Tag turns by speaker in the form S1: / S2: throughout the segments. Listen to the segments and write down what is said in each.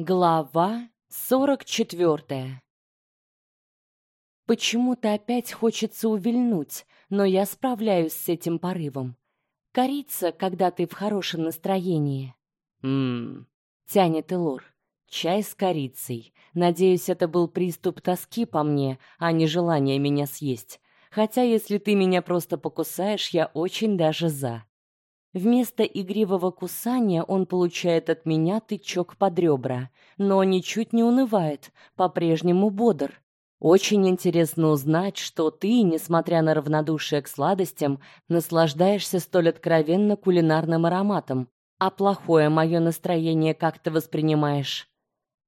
S1: Глава сорок четвертая. Почему-то опять хочется увильнуть, но я справляюсь с этим порывом. Корица, когда ты в хорошем настроении. Мм. Тянет Элор. Чай с корицей. Надеюсь, это был приступ тоски по мне, а не желание меня съесть. Хотя если ты меня просто покусаешь, я очень даже за. Вместо игривого кусания он получает от меня тычок под ребра, но ничуть не унывает, по-прежнему бодр. Очень интересно узнать, что ты, несмотря на равнодушие к сладостям, наслаждаешься столь откровенно кулинарным ароматом. А плохое мое настроение как ты воспринимаешь?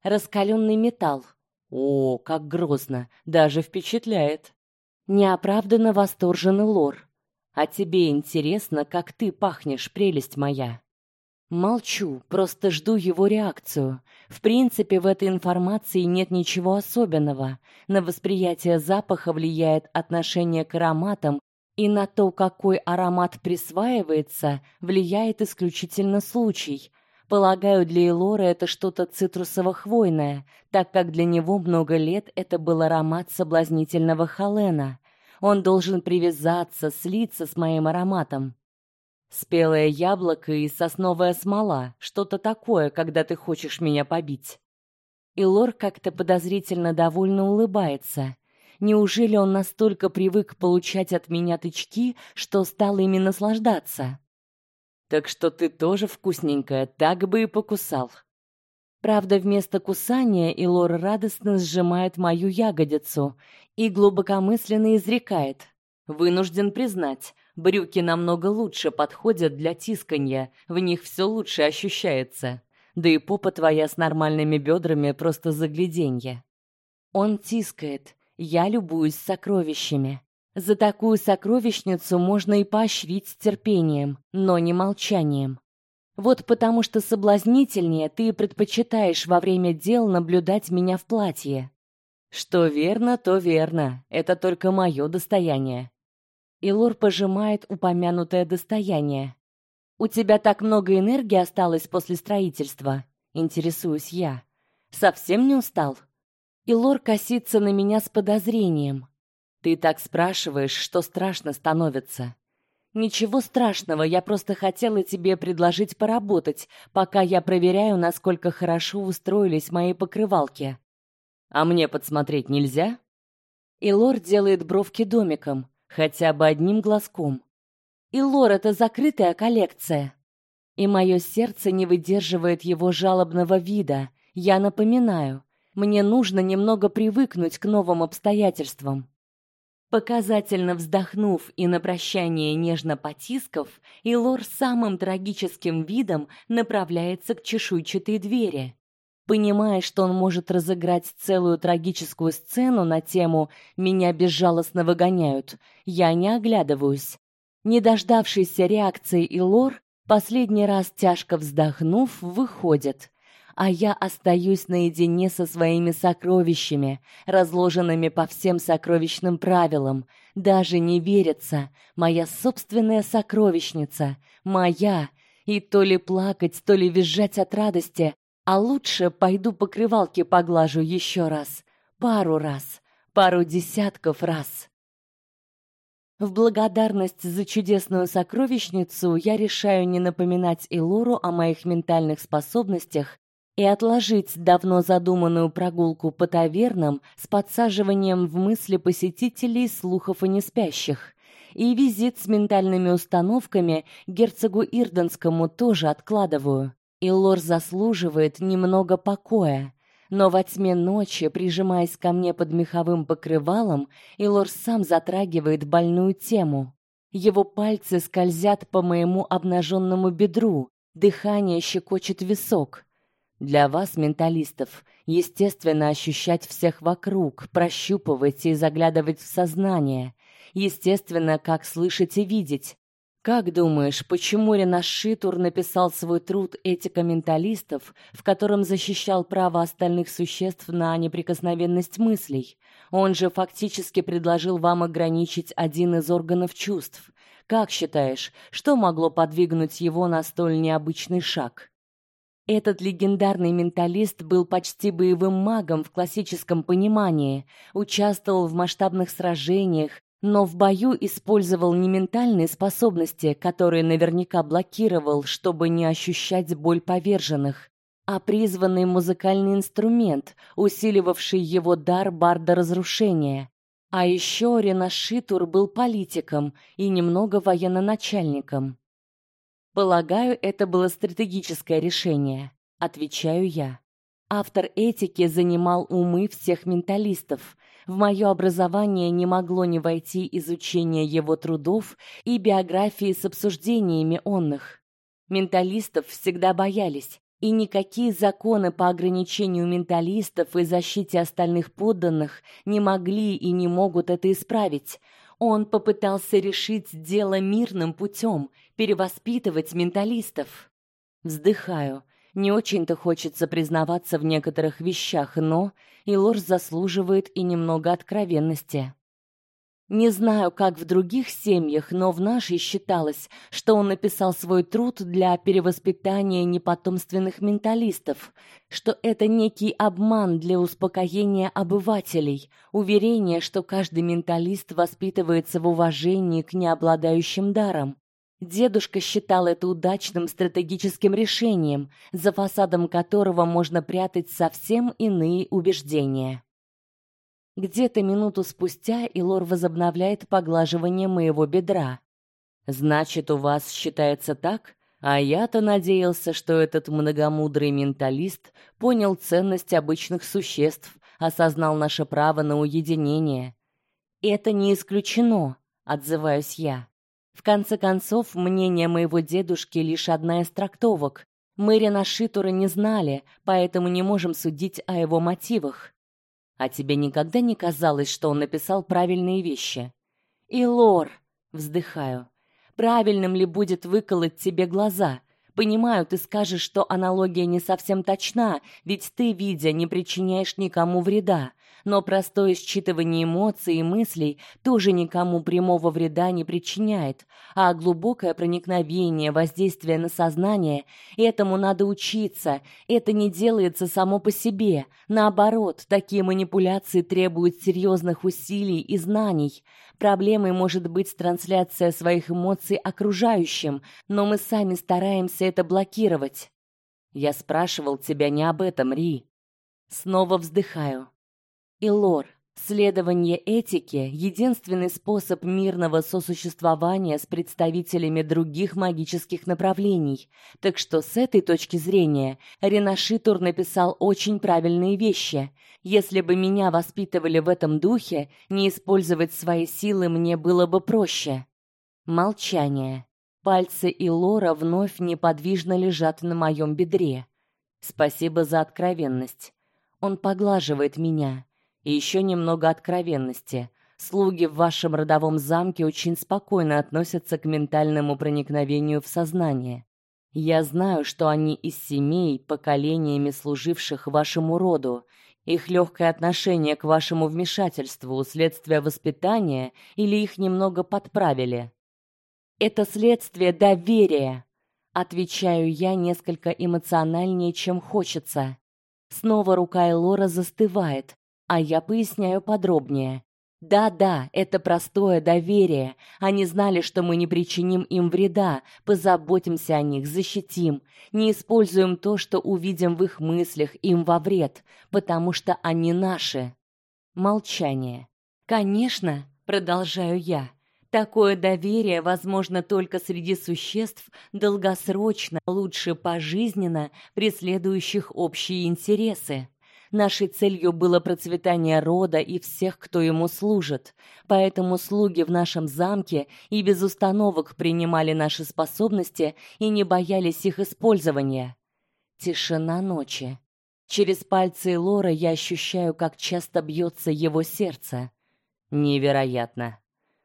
S1: Раскаленный металл. О, как грозно, даже впечатляет. Неоправданно восторженный лор. А тебе интересно, как ты пахнешь, прелесть моя? Молчу, просто жду его реакцию. В принципе, в этой информации нет ничего особенного. На восприятие запаха влияет отношение к ароматам, и на то, какой аромат присваивается, влияет исключительно случай. Полагаю, для Элора это что-то цитрусово-хвойное, так как для него много лет это был аромат соблазнительного холена. Он должен привязаться, слиться с моим ароматом. Спелое яблоко и сосновая смола, что-то такое, когда ты хочешь меня побить. И Лор как-то подозрительно довольно улыбается. Неужели он настолько привык получать от меня тычки, что стал ими наслаждаться? Так что ты тоже вкусненькая, так бы и покусал. Правда, вместо кусания Илор радостно сжимает мою ягодицу и глубокомысленно изрекает: "Вынужден признать, брюки намного лучше подходят для тисканья, в них все лучше ощущается. Да и попа твоя с нормальными бедрами просто загляденье". Он тискает, я любуюсь сокровищами. За такую сокровищницу можно и поощрить терпением, но не молчанием. Вот потому что соблазнительнее ты предпочитаешь во время дел наблюдать меня в платье. Что верно, то верно. Это только мое достояние. И Лор пожимает упомянутое достояние. У тебя так много энергии осталось после строительства, интересуюсь я. Совсем не устал? И Лор косится на меня с подозрением. Ты так спрашиваешь, что страшно становится. Ничего страшного, я просто хотела тебе предложить поработать, пока я проверяю, насколько хорошо устроились мои покрывалки. А мне подсмотреть нельзя? И Лор делает бровки домиком, хотя бы одним глазком. И Лор это закрытая коллекция. И мое сердце не выдерживает его жалобного вида. Я напоминаю, мне нужно немного привыкнуть к новым обстоятельствам. Показательно вздохнув и на прощание нежно потискав, Илор самым трагическим видом направляется к чешуйчатой двери. Понимая, что он может разыграть целую трагическую сцену на тему «Меня безжалостно выгоняют», я не оглядываюсь. Не дождавшийся реакции Илор, последний раз тяжко вздохнув, выходит а я остаюсь наедине со своими сокровищами, разложенными по всем сокровищным правилам. Даже не верится, моя собственная сокровищница, моя. И то ли плакать, то ли визжать от радости, а лучше пойду покрывалки поглажу еще раз, пару раз, пару десятков раз. В благодарность за чудесную сокровищницу я решаю не напоминать Илору о моих ментальных способностях и отложить давно задуманную прогулку по тавернам с подсаживанием в мысли посетителей слухов о неспящих. И визит с ментальными установками герцогу Ирденскому тоже откладываю. И Лор заслуживает немного покоя. Но во тьме ночи, прижимаясь ко мне под меховым покрывалом, Илор сам затрагивает больную тему. Его пальцы скользят по моему обнаженному бедру, дыхание щекочет висок. Для вас, менталистов, естественно ощущать всех вокруг, прощупывать и заглядывать в сознание. Естественно, как слышать и видеть. Как думаешь, почему Ренаш Шитур написал свой труд «Этика менталистов», в котором защищал право остальных существ на неприкосновенность мыслей? Он же фактически предложил вам ограничить один из органов чувств. Как считаешь, что могло подвигнуть его на столь необычный шаг? Этот легендарный менталист был почти боевым магом в классическом понимании, участвовал в масштабных сражениях, но в бою использовал не ментальные способности, которые наверняка блокировал, чтобы не ощущать боль поверженных, а призванный музыкальный инструмент, усиливавший его дар барда разрушения. А еще Ренашитур был политиком и немного военноначальником. Полагаю, это было стратегическое решение, отвечаю я. Автор этики занимал умы всех менталистов. В мое образование не могло не войти изучение его трудов и биографии с обсуждениями онных. Менталистов всегда боялись, и никакие законы по ограничению менталистов и защите остальных подданных не могли и не могут это исправить. Он попытался решить дело мирным путем, перевоспитывать менталистов. Вздыхаю. Не очень-то хочется признаваться в некоторых вещах, но и ложь заслуживает и немного откровенности. Не знаю, как в других семьях, но в нашей считалось, что он написал свой труд для перевоспитания непотомственных менталистов, что это некий обман для успокоения обывателей, уверение, что каждый менталист воспитывается в уважении к необладающим даром. Дедушка считал это удачным стратегическим решением, за фасадом которого можно прятать совсем иные убеждения. Где-то минуту спустя Илор возобновляет поглаживание моего бедра. Значит, у вас считается так? А я-то надеялся, что этот многомудрый менталист понял ценность обычных существ, осознал наше право на уединение. Это не исключено, отзываюсь я. В конце концов, мнение моего дедушки лишь одна из трактовок. Мы Ренашитура не знали, поэтому не можем судить о его мотивах. А тебе никогда не казалось, что он написал правильные вещи? И лор, вздыхаю. Правильным ли будет выколоть тебе глаза? Понимаю, ты скажешь, что аналогия не совсем точна, ведь ты, видя, не причиняешь никому вреда но простое считывание эмоций и мыслей тоже никому прямого вреда не причиняет, а глубокое проникновение, воздействие на сознание этому надо учиться. Это не делается само по себе. Наоборот, такие манипуляции требуют серьезных усилий и знаний. Проблемой может быть трансляция своих эмоций окружающим, но мы сами стараемся это блокировать. Я спрашивал тебя не об этом, Ри. Снова вздыхаю. Илор. Следование этике единственный способ мирного сосуществования с представителями других магических направлений. Так что с этой точки зрения Ренашитур написал очень правильные вещи. Если бы меня воспитывали в этом духе, не использовать свои силы мне было бы проще. Молчание. Пальцы Илора вновь неподвижно лежат на моем бедре. Спасибо за откровенность. Он поглаживает меня. И еще немного откровенности. Слуги в вашем родовом замке очень спокойно относятся к ментальному проникновению в сознание. Я знаю, что они из семей, поколениями служивших вашему роду. Их легкое отношение к вашему вмешательству следствие воспитания или их немного подправили? Это следствие доверия, отвечаю я несколько эмоциональнее, чем хочется. Снова рука Элора застывает, а я поясняю подробнее. Да-да, это простое доверие. Они знали, что мы не причиним им вреда, позаботимся о них, защитим, не используем то, что увидим в их мыслях им во вред, потому что они наши. Молчание. Конечно, продолжаю я. Такое доверие возможно только среди существ долгосрочно, лучше пожизненно преследующих общие интересы. Нашей целью было процветание рода и всех, кто ему служит. Поэтому слуги в нашем замке и без установок принимали наши способности и не боялись их использования. Тишина ночи. Через пальцы Лора я ощущаю, как часто бьется его сердце. Невероятно,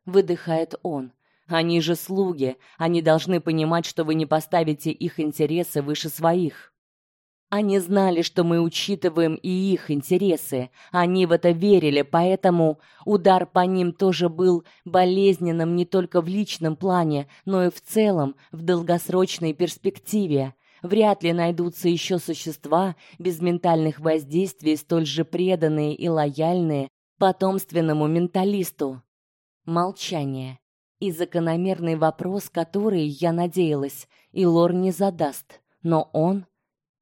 S1: выдыхает он. Они же слуги, они должны понимать, что вы не поставите их интересы выше своих. Они знали, что мы учитываем и их интересы. Они в это верили, поэтому удар по ним тоже был болезненным не только в личном плане, но и в целом, в долгосрочной перспективе. Вряд ли найдутся еще существа без ментальных воздействий, столь же преданные и лояльные потомственному менталисту. Молчание. И закономерный вопрос, который, я надеялась, Илор не задаст. Но он...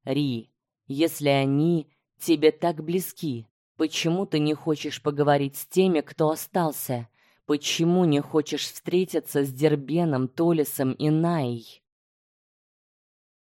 S1: Ри, если они тебе так близки, почему ты не хочешь поговорить с теми, кто остался? Почему не хочешь встретиться с Дербеном, Толисом и Най?